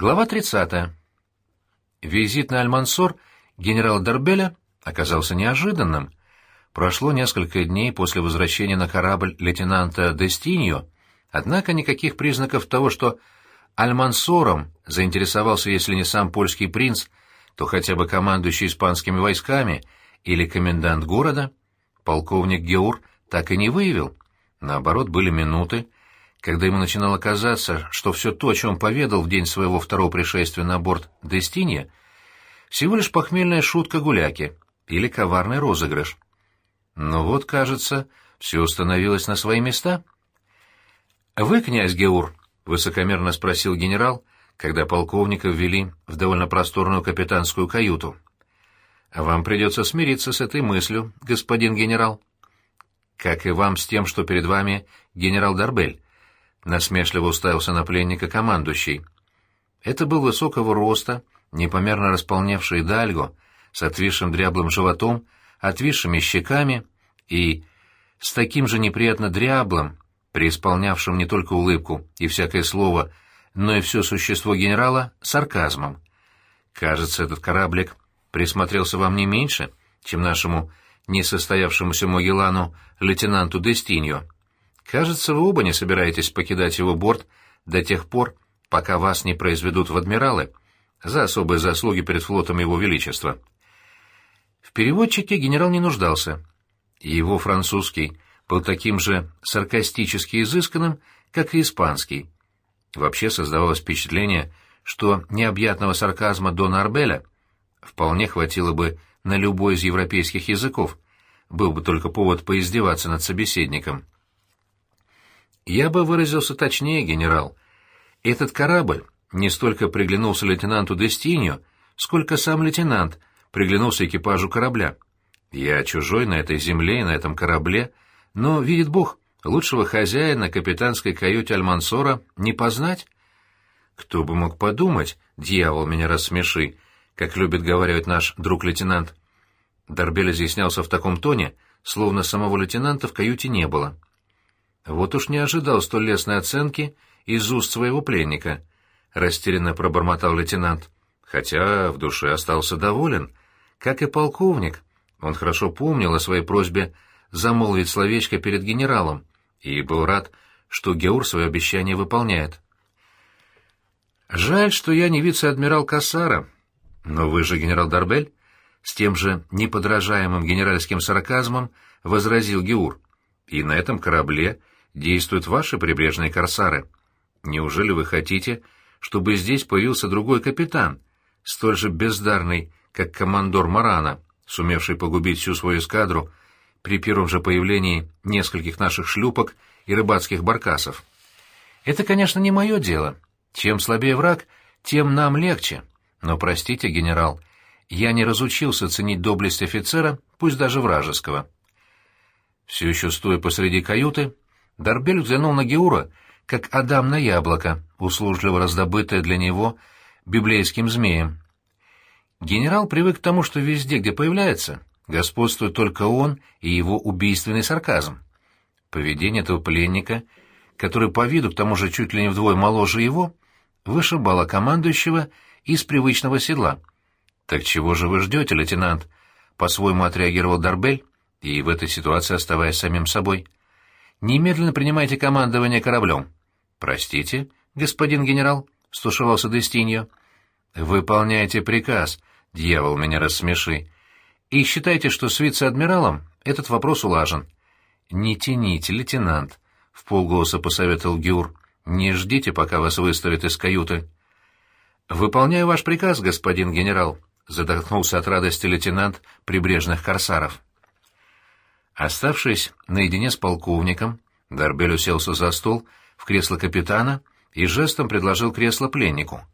Глава 30. Визит на Альмансор генерала Дербеля оказался неожиданным. Прошло несколько дней после возвращения на корабль лейтенанта Дестиньо, однако никаких признаков того, что Альмансором заинтересовался, если не сам польский принц, то хотя бы командующий испанскими войсками или комендант города, полковник Геур так и не выявил. Наоборот, были минуты, когда ему начинало казаться, что все то, о чем поведал в день своего второго пришествия на борт Дестинья, всего лишь похмельная шутка гуляки или коварный розыгрыш. Но вот, кажется, все установилось на свои места. «Вы, князь Геур?» — высокомерно спросил генерал, когда полковника ввели в довольно просторную капитанскую каюту. «Вам придется смириться с этой мыслью, господин генерал» как и вам с тем, что перед вами генерал Дарбель», — насмешливо уставился на пленника командующий. Это был высокого роста, непомерно располневший Дальго, с отвисшим дряблым животом, отвисшими щеками и с таким же неприятно дряблым, преисполнявшим не только улыбку и всякое слово, но и все существо генерала сарказмом. «Кажется, этот кораблик присмотрелся вам не меньше, чем нашему несостоявшемуся Магеллану лейтенанту Дестиньо. Кажется, вы оба не собираетесь покидать его борт до тех пор, пока вас не произведут в адмиралы за особые заслуги перед флотом Его Величества. В переводчике генерал не нуждался. Его французский был таким же саркастически изысканным, как и испанский. Вообще создавалось впечатление, что необъятного сарказма Дона Арбеля вполне хватило бы на любой из европейских языков, был бы только повод поиздеваться над собеседником. Я бы выразился точнее, генерал. Этот корабль не столько приглянулся лейтенанту Дестинью, сколько сам лейтенант приглянулся экипажу корабля. Я чужой на этой земле и на этом корабле, но, видит Бог, лучшего хозяина капитанской каюте Альмансора не познать. Кто бы мог подумать, дьявол меня рассмеши, как любит говорить наш друг-лейтенант. Дорбель изъяснялся в таком тоне, словно самого лейтенанта в каюте не было. Вот уж не ожидал столь лестной оценки из уст своего пленника, растерянно пробормотал лейтенант, хотя в душе остался доволен, как и полковник. Он хорошо помнил о своей просьбе замолвить словечко перед генералом и был рад, что Геур свое обещание выполняет. «Жаль, что я не вице-адмирал Кассара. Но вы же генерал Дарбель?» С тем же неподражаемым генеральским сарказмом возразил Геур. «И на этом корабле действуют ваши прибрежные корсары. Неужели вы хотите, чтобы здесь появился другой капитан, столь же бездарный, как командор Марана, сумевший погубить всю свою эскадру при первом же появлении нескольких наших шлюпок и рыбацких баркасов? Это, конечно, не мое дело. Чем слабее враг, тем нам легче. Но простите, генерал, я не разучился ценить доблесть офицера, пусть даже вражеского. Все еще стоя посреди каюты, Дарбель взглянул на Геура, как Адам на яблоко, услужливо раздобытое для него библейским змеем. Генерал привык к тому, что везде, где появляется, господствует только он и его убийственный сарказм. Поведение этого пленника, который по виду к тому же чуть ли не вдвое моложе его, вышибало командующего из привычного седла — «Так чего же вы ждете, лейтенант?» — по-своему отреагировал Дарбель, и в этой ситуации оставаясь самим собой. «Немедленно принимайте командование кораблем». «Простите, господин генерал», — стушевался Дестиньо. «Выполняйте приказ, дьявол, меня рассмеши. И считайте, что с вице-адмиралом этот вопрос улажен». «Не тяните, лейтенант», — в полголоса посоветовал Гюр. «Не ждите, пока вас выставят из каюты». «Выполняю ваш приказ, господин генерал», задохнулся от радости лейтенант прибрежных корсаров. Оставшись наедине с полковником, Дарбель уселся за стол в кресло капитана и жестом предложил кресло пленнику.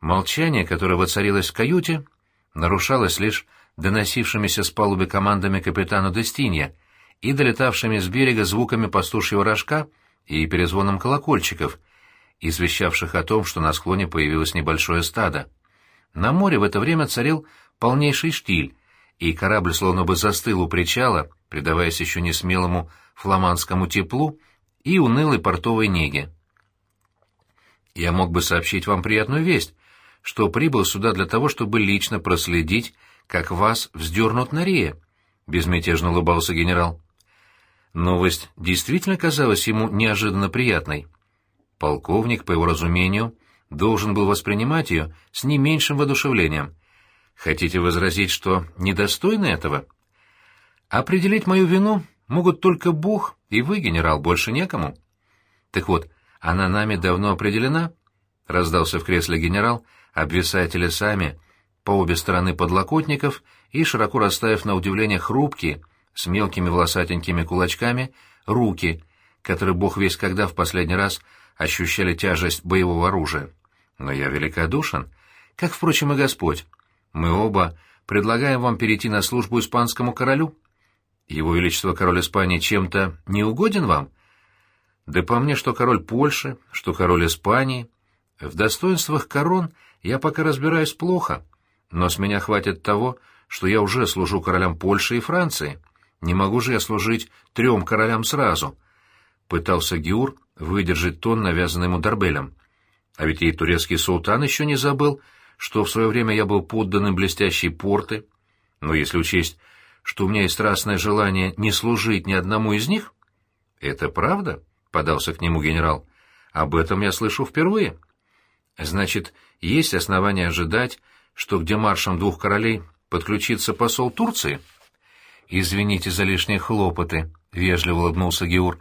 Молчание, которое воцарилось в каюте, нарушалось лишь доносившимися с палубы командами капитана Дестинья и долетавшими с берега звуками пастушьего рожка и перезвоном колокольчиков, извещавших о том, что на склоне появилось небольшое стадо. На море в это время царил полнейший штиль, и корабль словно бы застыл у причала, предаваясь еще не смелому фламандскому теплу и унылой портовой неге. Я мог бы сообщить вам приятную весть, что прибыл сюда для того, чтобы лично проследить, как вас вздернут на рее», — безмятежно улыбался генерал. Новость действительно казалась ему неожиданно приятной. Полковник, по его разумению, должен был воспринимать ее с не меньшим воодушевлением. Хотите возразить, что недостойны этого? Определить мою вину могут только Бог и вы, генерал, больше некому. Так вот, она нами давно определена, — раздался в кресле генерал, обвисая телесами по обе стороны подлокотников и, широко расставив на удивление хрупкие, — с мелкими волосатенькими кулачками, руки, которые бог весь когда в последний раз ощущали тяжесть боевого оружия. Но я великодушен, как, впрочем, и Господь. Мы оба предлагаем вам перейти на службу испанскому королю. Его Величество король Испании чем-то не угоден вам? Да по мне, что король Польши, что король Испании. В достоинствах корон я пока разбираюсь плохо, но с меня хватит того, что я уже служу королям Польши и Франции. Не могу же я служить трем королям сразу. Пытался Геур выдержать тон, навязанный ему Дарбелем. А ведь и турецкий султан еще не забыл, что в свое время я был подданным блестящей порты. Но если учесть, что у меня есть страстное желание не служить ни одному из них... — Это правда? — подался к нему генерал. — Об этом я слышу впервые. — Значит, есть основания ожидать, что к демаршам двух королей подключится посол Турции? — «Извините за лишние хлопоты», — вежливо улыбнулся Геур.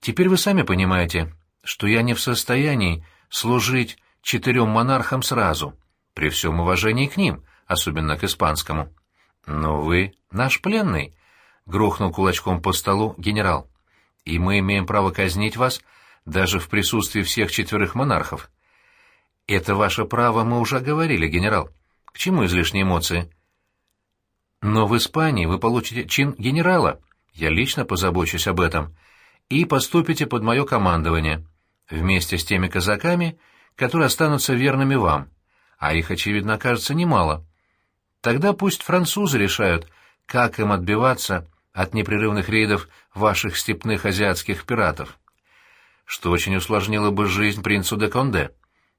«Теперь вы сами понимаете, что я не в состоянии служить четырем монархам сразу, при всем уважении к ним, особенно к испанскому». «Но вы наш пленный», — грохнул кулачком по столу генерал. «И мы имеем право казнить вас даже в присутствии всех четверых монархов». «Это ваше право, мы уже говорили, генерал. К чему излишние эмоции?» Но в Испании вы получите чин генерала, я лично позабочусь об этом, и поступите под мое командование, вместе с теми казаками, которые останутся верными вам, а их, очевидно, окажется немало. Тогда пусть французы решают, как им отбиваться от непрерывных рейдов ваших степных азиатских пиратов, что очень усложнило бы жизнь принцу де Конде,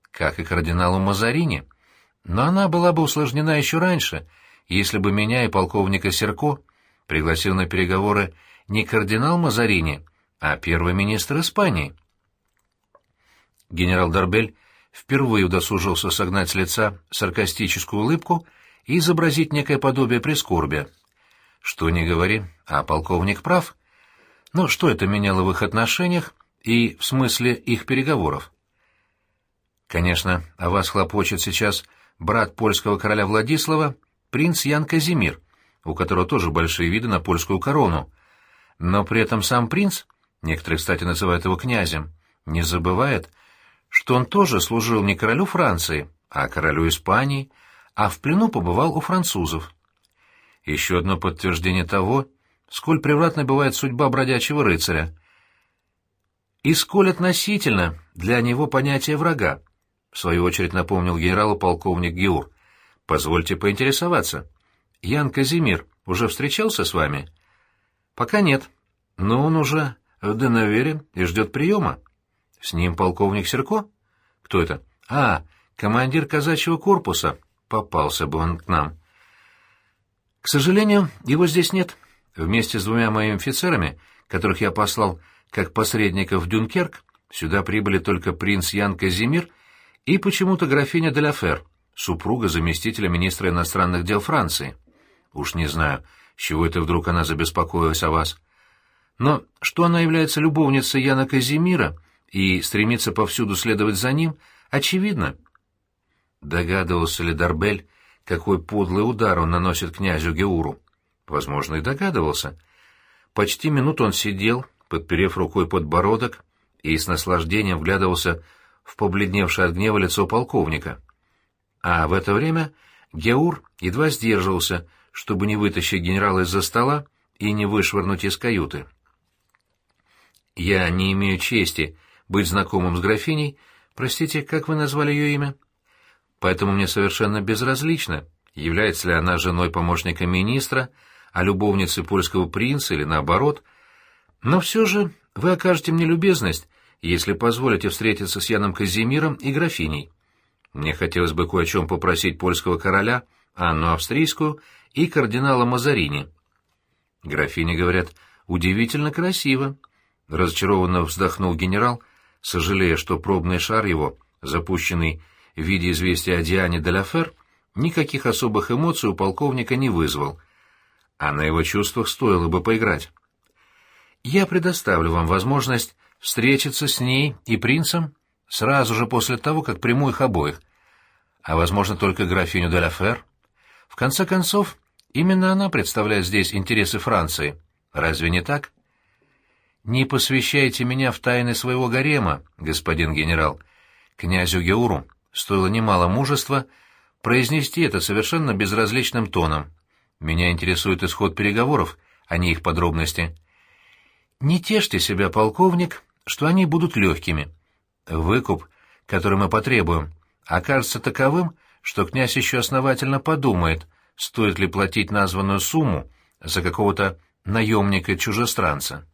как и кардиналу Мазарини. Но она была бы усложнена еще раньше — если бы меня и полковника Серко пригласил на переговоры не кардинал Мазарини, а первый министр Испании. Генерал Дарбель впервые удосужился согнать с лица саркастическую улыбку и изобразить некое подобие прискорбия. Что ни говори, а полковник прав. Но что это меняло в их отношениях и в смысле их переговоров? Конечно, о вас хлопочет сейчас брат польского короля Владислава принц Ян Казимир, у которого тоже большие виды на польскую корону. Но при этом сам принц, некоторые, кстати, называют его князем, не забывает, что он тоже служил не королю Франции, а королю Испании, а в плену побывал у французов. Еще одно подтверждение того, сколь превратной бывает судьба бродячего рыцаря. И сколь относительно для него понятие врага, в свою очередь напомнил генералу полковник Геур. Позвольте поинтересоваться. Ян Казимир уже встречался с вами? Пока нет. Но он уже в Денавере и ждет приема. С ним полковник Серко? Кто это? А, командир казачьего корпуса. Попался бы он к нам. К сожалению, его здесь нет. Вместе с двумя моими офицерами, которых я послал как посредников в Дюнкерк, сюда прибыли только принц Ян Казимир и почему-то графиня Деляфер супруга заместителя министра иностранных дел Франции. Уж не знаю, с чего это вдруг она забеспокоилась о вас. Но что она является любовницей Яна Казимира и стремится повсюду следовать за ним, очевидно. Догадывался ли Дарбель, какой подлый удар он наносит князю Геуру? Возможно, и догадывался. Почти минуту он сидел, подперев рукой подбородок, и с наслаждением вглядывался в побледневшее от гнева лицо полковника. А в это время Геур едва сдерживался, чтобы не вытащить генерала из-за стола и не вышвырнуть из каюты. «Я не имею чести быть знакомым с графиней. Простите, как вы назвали ее имя? Поэтому мне совершенно безразлично, является ли она женой помощника министра, а любовницей польского принца или наоборот. Но все же вы окажете мне любезность если позволите встретиться с Яном Казимиром и графиней. Мне хотелось бы кое о чем попросить польского короля, Анну Австрийскую и кардинала Мазарини. Графиня, говорят, удивительно красиво. Разочарованно вздохнул генерал, сожалея, что пробный шар его, запущенный в виде известия о Диане де Ла никаких особых эмоций у полковника не вызвал, а на его чувствах стоило бы поиграть. Я предоставлю вам возможность встретиться с ней и принцем сразу же после того, как приму их обоих, а, возможно, только графиню де ла В конце концов, именно она представляет здесь интересы Франции. Разве не так? Не посвящайте меня в тайны своего гарема, господин генерал. Князю Геуру стоило немало мужества произнести это совершенно безразличным тоном. Меня интересует исход переговоров, а не их подробности. Не тешьте себя, полковник, что они будут легкими. Выкуп, который мы потребуем, окажется таковым, что князь еще основательно подумает, стоит ли платить названную сумму за какого-то наемника-чужестранца.